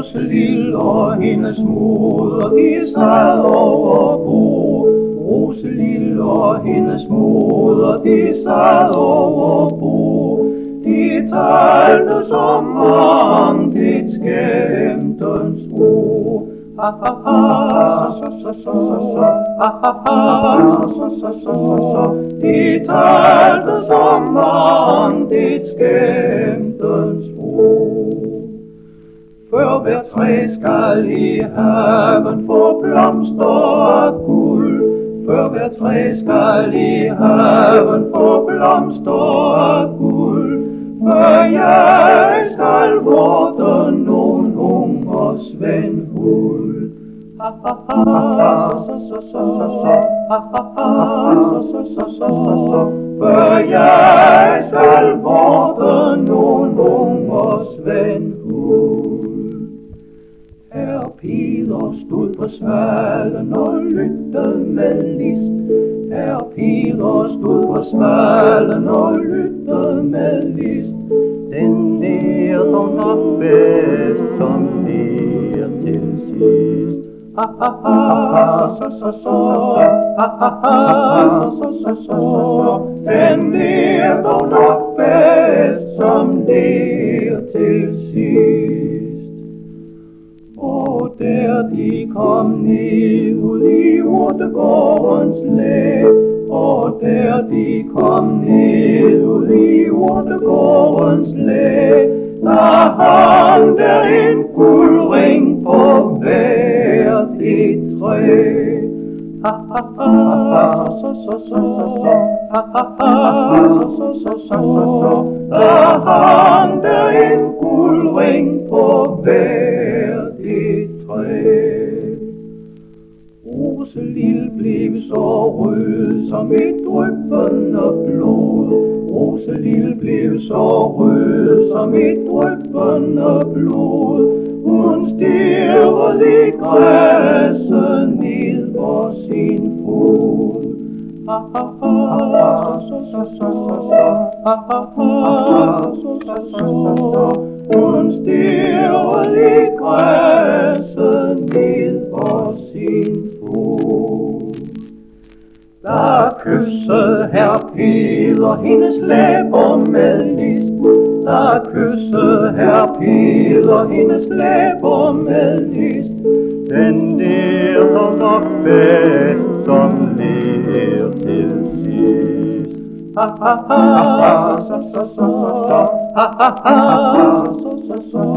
Rose og hendes moder, de sad over bord. Rose og hendes moder, de sad over bord. De talte som om det skæmtens ord. Ha ha ha, så så så så så, ha ha ha, så så så så så. De talte som om det skæmtens ord. Før hver træ skal i haven få blomster og guld. Før hver træ skal i haven få blomster og guld. Før jeg skal vorte nogen unger svendhul. Ha ha ha, så så så så så, ha ha ha, så så så så så så. Før jeg Herr Peter stod på smallen og lyttede med list. Herr Peter stod på smallen og lyttede med list. Den der dog nok bedst, som der til sidst. Ha ha ha, så så så ha ha ha, så så så. Den der dog nok bedst, som der der de kom ned ud i urtegårdens læ, og der de kom ned ud i urtegårdens læ, der hang der en guldring på hvert et træ. Ha ha ha, så så så så så, ha ha ha, så så så så så så. Der hang der en træ. Rose lille blev så rød som et drøbende blod. Rose lille blev så rød som et drøbende blod. Hun stirrede i græsset ned på sin fod. Ha ha ha, ha ha ha, ha ha ha ha ha, ha, ha ha ha. Hun stirrer i græsset ned for sin fod. Der kyssede herr Peter hendes læber med list. Der kyssede herr Peter hendes læber med list. Den der nok bedst, sidst. Ha ha ha, så